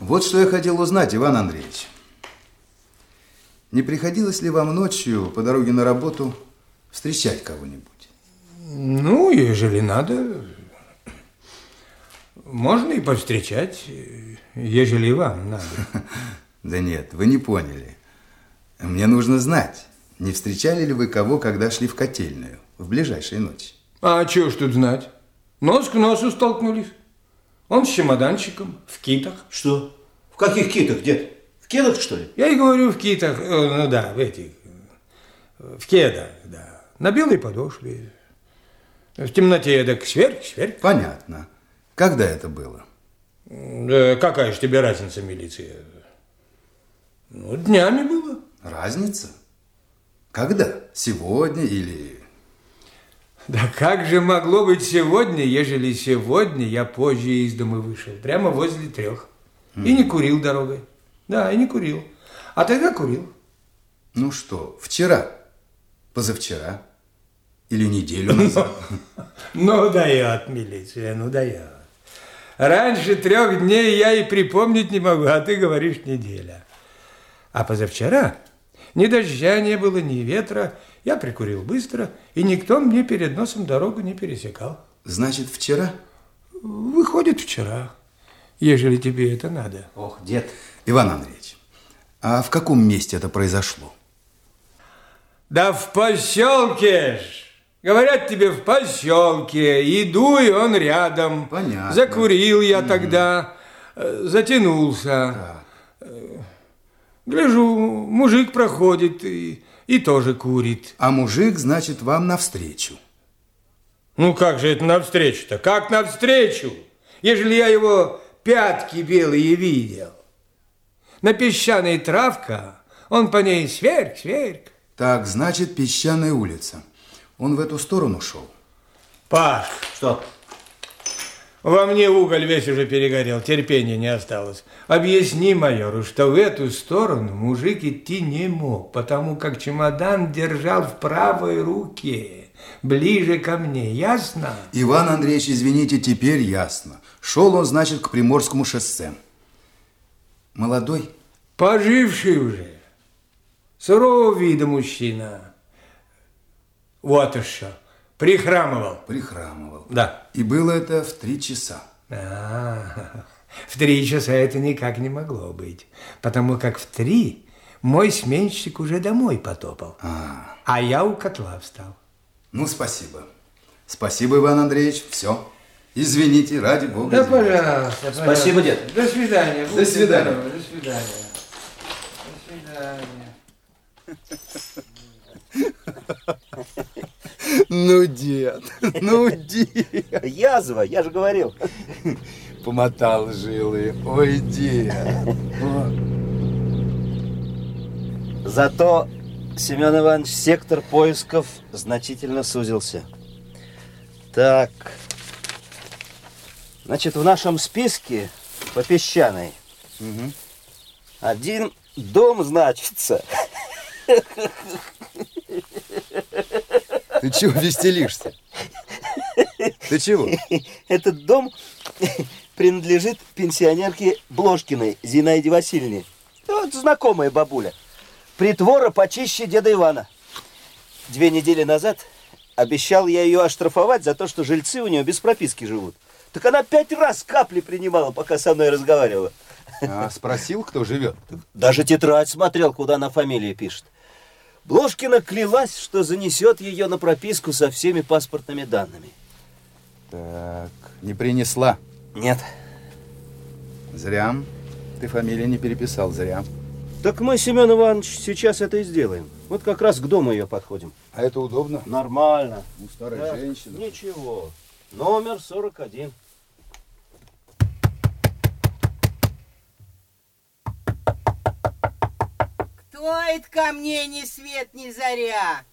Вот что я хотел узнать, Иван Андреевич. Не приходилось ли вам ночью по дороге на работу встречать кого-нибудь? Ну, ежели надо, можно и повстречать, ежели вам надо. Да нет, вы не поняли. Мне нужно знать, не встречали ли вы кого, когда шли в котельную в ближайшие ночи? А чего ж тут знать? Нос к носу столкнулись. Он с чемоданчиком, в китах. Что? В каких китах, дед? В кедах, что ли? Я и говорю в китах, э, ну да, в этих, в кедах, да. На белой подошве. В темноте так сверх, сверх. Понятно. Когда это было? Да какая же тебе разница, милиция? Ну, днями было. Разница? Когда? Сегодня или... Да как же могло быть сегодня, ежели сегодня я позже из дома вышел, прямо возле трех. Mm. И не курил дорогой. Да, и не курил. А тогда курил. Ну что, вчера? Позавчера? Или неделю назад? Ну, дает милиция, ну дает. Раньше трех дней я и припомнить не могу, а ты говоришь неделя. А позавчера ни дождя не было, ни ветра. Я прикурил быстро, и никто мне перед носом дорогу не пересекал. Значит, вчера? Выходит, вчера, ежели тебе это надо. Ох, дед. Иван Андреевич, а в каком месте это произошло? Да в поселке ж. Говорят тебе, в поселке. Иду, и он рядом. Понятно. Закурил я тогда, э, затянулся. Так. Гляжу, мужик проходит и, и тоже курит. А мужик, значит, вам навстречу. Ну как же это навстречу-то? Как навстречу? Ежели я его пятки белые видел. На песчаной травка, он по ней сверг, сверг. Так, значит, песчаная улица. Он в эту сторону шел. Паш, Что? Во мне уголь весь уже перегорел, терпения не осталось. Объясни майору, что в эту сторону мужик идти не мог, потому как чемодан держал в правой руке, ближе ко мне, ясно? Иван Андреевич, извините, теперь ясно. Шел он, значит, к Приморскому шоссе. Молодой? Поживший уже, сурового вида мужчина. Вот и что, прихрамывал. Прихрамывал. Да. И было это в три часа. А, в три часа это никак не могло быть, потому как в три мой сменщик уже домой потопал, А, а я у котла встал. ну, спасибо. Спасибо, Иван Андреевич. Все. Извините, ради бога. Да, извините. пожалуйста, Спасибо, дед. До свидания. До свидания. здоровы, До свидания. До свидания. Ну, дед, ну, дед. Язва, я же говорил. Помотал жилы. Ой, дед. Зато, Семен Иванович, сектор поисков значительно сузился. Так. Значит, в нашем списке по песчаной один дом значится. Ты чего веселишься? Ты чего? Этот дом принадлежит пенсионерке Бложкиной Зинаиде Васильевне. Вот знакомая бабуля. Притвора почище деда Ивана. Две недели назад обещал я ее оштрафовать за то, что жильцы у нее без прописки живут. Так она пять раз капли принимала, пока со мной разговаривала. А, спросил, кто живет? Даже тетрадь смотрел, куда она фамилия пишет. Бложкина клялась, что занесет ее на прописку со всеми паспортными данными. Так, не принесла. Нет. Зря. Ты фамилию не переписал, зря. Так мы, Семен Иванович, сейчас это и сделаем. Вот как раз к дому ее подходим. А это удобно? Нормально. У старой Так, женщины. Ничего. Номер 41. Это ко мне ни свет, ни заря?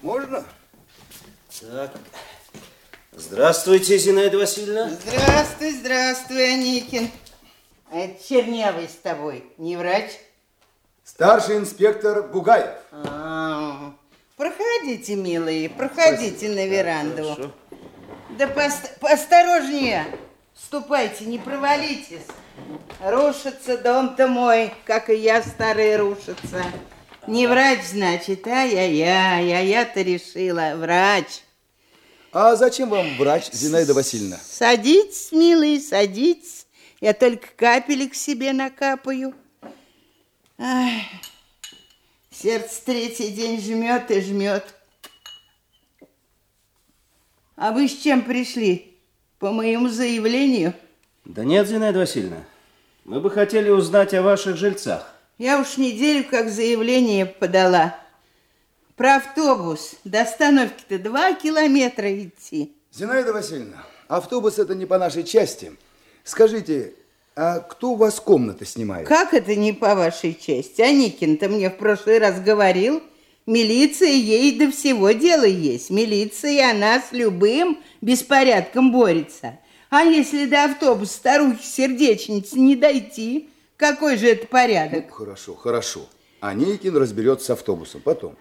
Можно? Так. Здравствуйте, Зинаида Васильевна. Здравствуй, здравствуй, Аникин. А это чернявый с тобой, не врач? Старший инспектор Бугаев. А, проходите, милые, проходите на веранду. Хорошо. Да пост- поосторожнее. Ступайте, не провалитесь. Рушится дом-то мой, как и я старый рушится. Не врач, значит, ай-яй-яй, а я-то решила, врач. А зачем вам врач, Зинаида Васильевна? Садитесь, милый, садитесь. Я только капелек себе накапаю. Ай, сердце третий день жмет и жмет. А вы с чем пришли? По моему заявлению? Да нет, Зинаида Васильевна. Мы бы хотели узнать о ваших жильцах. Я уж неделю как заявление подала. Про автобус. До остановки-то два километра идти. Зинаида Васильевна, автобус это не по нашей части. Скажите, а кто у вас комнаты снимает? Как это не по вашей части? Аникин-то мне в прошлый раз говорил, милиция ей до всего дела есть. Милиция, она с любым беспорядком борется. А если до автобуса старухи сердечницы не дойти, какой же это порядок? Ну, хорошо, хорошо. Аникин разберется с автобусом потом.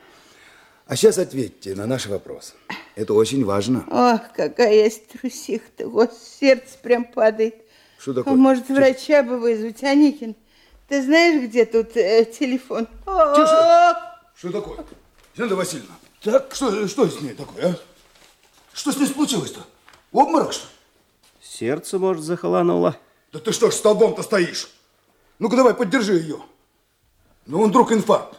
А сейчас ответьте на наш вопрос. Это очень важно. Ох, какая я трусиха-то, вот сердце прям падает. Что такое? А может, врача бы вызвать, Аникин? Ты знаешь, где тут э, телефон? Тише! Что такое? Зинаида Васильевна, так что, что с ней такое, а? Что с ней случилось-то? Обморок, что ли? Сердце, может, захолонуло. Да ты что ж столбом-то стоишь? Ну-ка давай, поддержи ее. Ну, он вдруг инфаркт.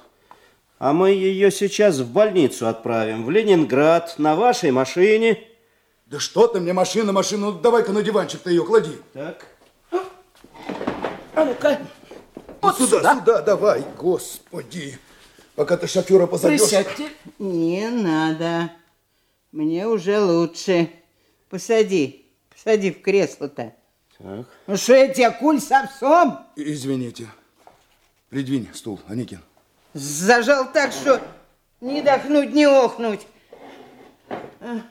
А мы ее сейчас в больницу отправим, в Ленинград, на вашей машине. Да что ты мне, машина, машина, ну давай-ка на диванчик-то ее клади. Так. А ну-ка, Вот сюда, сюда, давай, господи. Пока ты шофера позовешь. присядьте. Не надо. Мне уже лучше. Посади, посади в кресло-то. Так. Ну что я тебя, куль с овсом? Извините. Придвинь стул, Аникин. Зажал так, что не дохнуть, не охнуть. А,